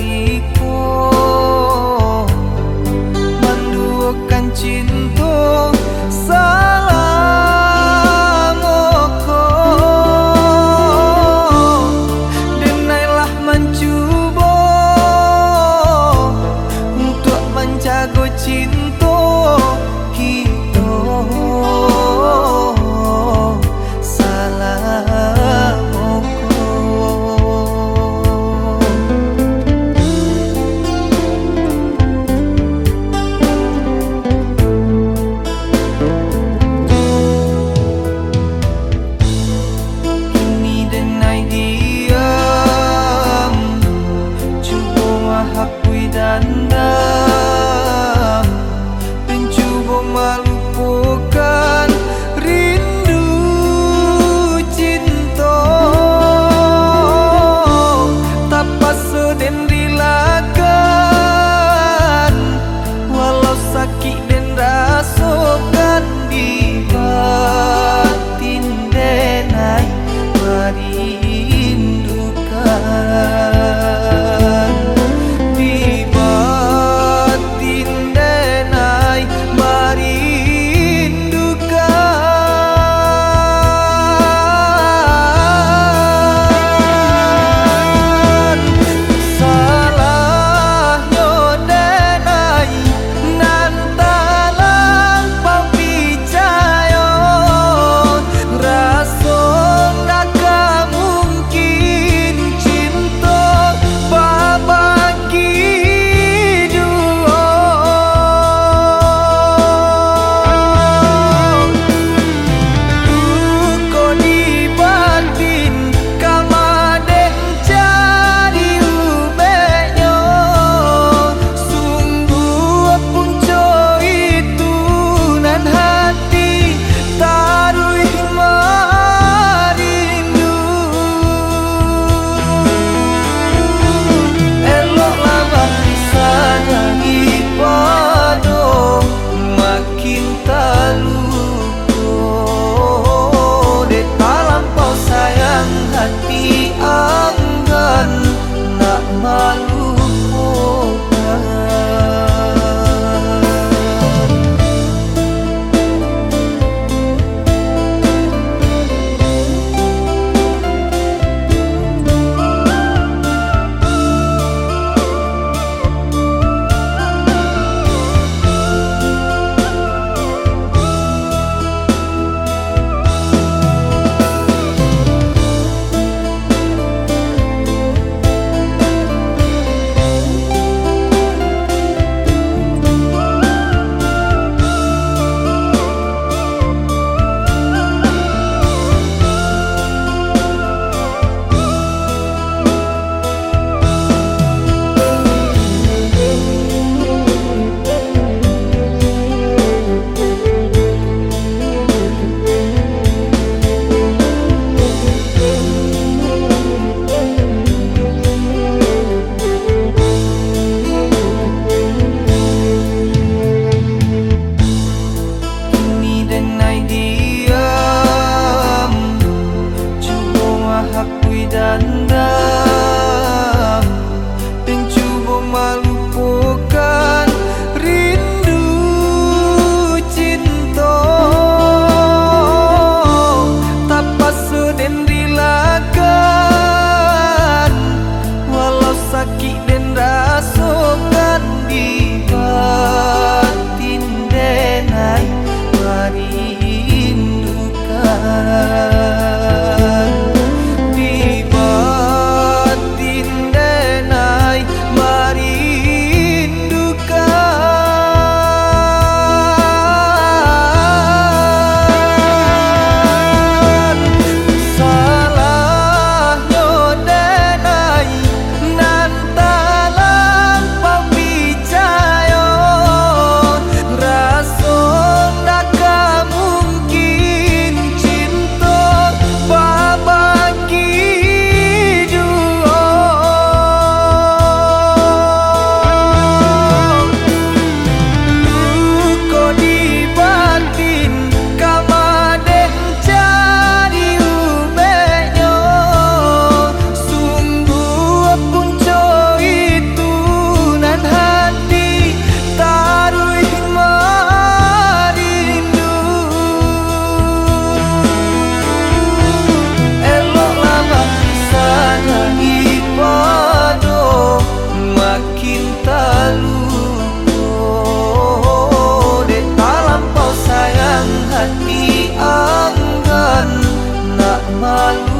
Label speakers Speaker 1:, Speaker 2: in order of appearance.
Speaker 1: you. lalu